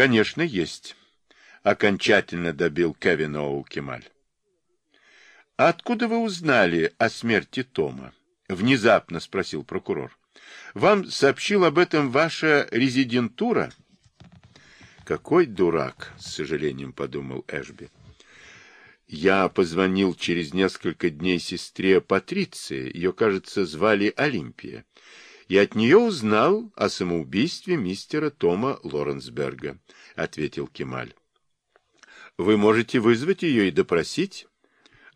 Конечно, есть. Окончательно добил Кевин Оу Кемаль. А откуда вы узнали о смерти Тома? Внезапно спросил прокурор. Вам сообщил об этом ваша резидентура? Какой дурак, с сожалением подумал Эшби. Я позвонил через несколько дней сестре Патриции, ее, кажется, звали Олимпия, и от нее узнал о самоубийстве мистера Тома Лоренсберга, — ответил Кемаль. — Вы можете вызвать ее и допросить?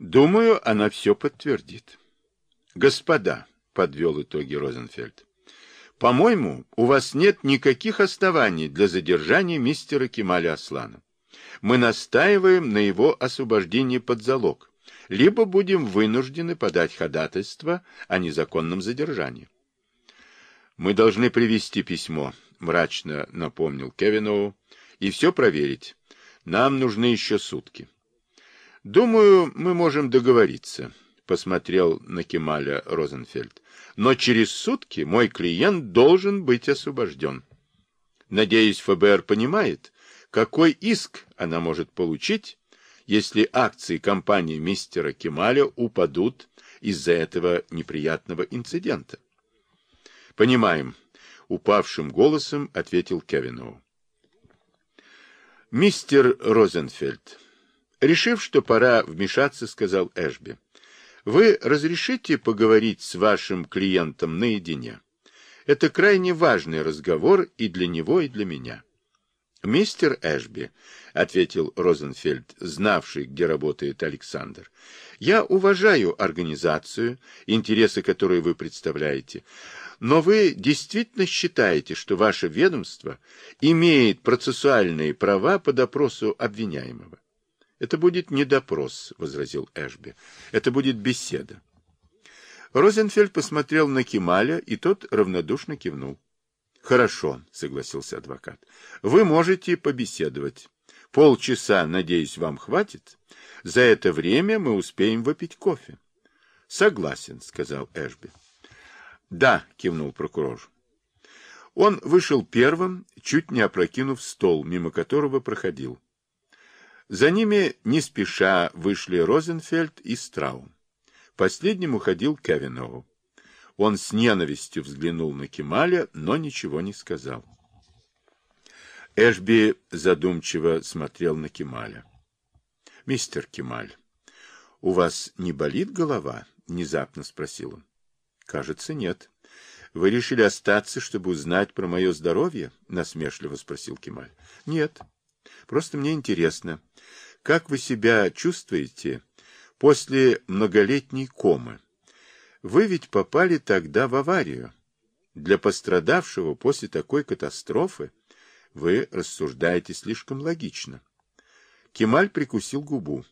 Думаю, она все подтвердит. — Господа, — подвел итоги Розенфельд, — по-моему, у вас нет никаких оснований для задержания мистера Кемаля Аслана мы настаиваем на его освобождении под залог, либо будем вынуждены подать ходатайство о незаконном задержании. Мы должны привести письмо, мрачно напомнил Кевинову, и все проверить. Нам нужны еще сутки. Думаю, мы можем договориться, посмотрел на Кемаля Розенфельд. Но через сутки мой клиент должен быть освобожден. Надеюсь, ФБР понимает, какой иск она может получить, если акции компании мистера Кемаля упадут из-за этого неприятного инцидента? Понимаем, упавшим голосом ответил Кевиноу. Мистер Розенфельд, решив, что пора вмешаться, сказал Эшби, вы разрешите поговорить с вашим клиентом наедине? Это крайне важный разговор и для него, и для меня. «Мистер Эшби», — ответил Розенфельд, знавший, где работает Александр, — «я уважаю организацию, интересы которой вы представляете, но вы действительно считаете, что ваше ведомство имеет процессуальные права по допросу обвиняемого?» «Это будет не допрос», — возразил Эшби, — «это будет беседа». Розенфельд посмотрел на Кемаля, и тот равнодушно кивнул. Хорошо, согласился адвокат. Вы можете побеседовать. Полчаса, надеюсь, вам хватит. За это время мы успеем выпить кофе. Согласен, сказал Эшби. Да, кивнул прокурор. Он вышел первым, чуть не опрокинув стол, мимо которого проходил. За ними не спеша вышли Розенфельд и Страум. Последним уходил Кевиноу. Он с ненавистью взглянул на Кемаля, но ничего не сказал. Эшби задумчиво смотрел на Кемаля. — Мистер Кемаль, у вас не болит голова? — внезапно спросил он. — Кажется, нет. — Вы решили остаться, чтобы узнать про мое здоровье? — насмешливо спросил Кемаль. — Нет. Просто мне интересно, как вы себя чувствуете после многолетней комы? Вы ведь попали тогда в аварию. Для пострадавшего после такой катастрофы вы рассуждаете слишком логично. Кемаль прикусил губу.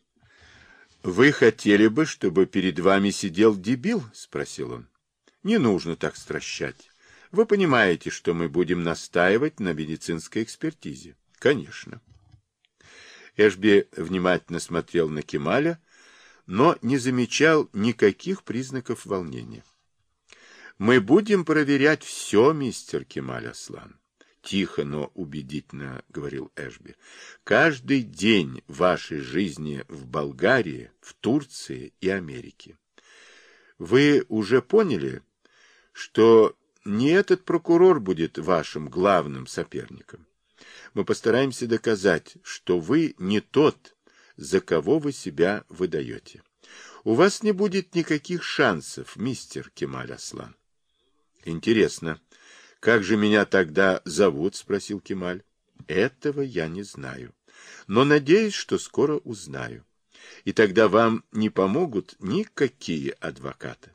— Вы хотели бы, чтобы перед вами сидел дебил? — спросил он. — Не нужно так стращать. Вы понимаете, что мы будем настаивать на медицинской экспертизе? — Конечно. Эшби внимательно смотрел на Кемаля, но не замечал никаких признаков волнения. «Мы будем проверять все, мистер Кемаль Аслан», — тихо, но убедительно говорил Эшби. «Каждый день вашей жизни в Болгарии, в Турции и Америке. Вы уже поняли, что не этот прокурор будет вашим главным соперником. Мы постараемся доказать, что вы не тот, за кого вы себя выдаете. У вас не будет никаких шансов, мистер Кемаль Аслан. Интересно, как же меня тогда зовут? Спросил Кемаль. Этого я не знаю, но надеюсь, что скоро узнаю. И тогда вам не помогут никакие адвокаты.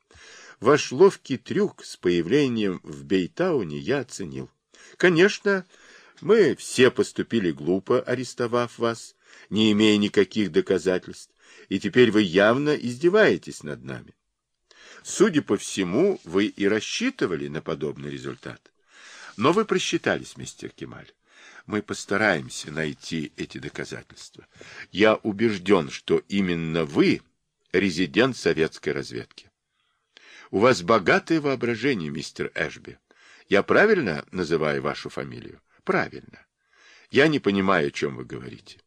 Ваш ловкий трюк с появлением в Бейтауне я оценил. Конечно, мы все поступили глупо, арестовав вас, не имея никаких доказательств, и теперь вы явно издеваетесь над нами. Судя по всему, вы и рассчитывали на подобный результат. Но вы просчитались, мистер Кемаль. Мы постараемся найти эти доказательства. Я убежден, что именно вы резидент советской разведки. У вас богатое воображение, мистер Эшби. Я правильно называю вашу фамилию? Правильно. Я не понимаю, о чем вы говорите.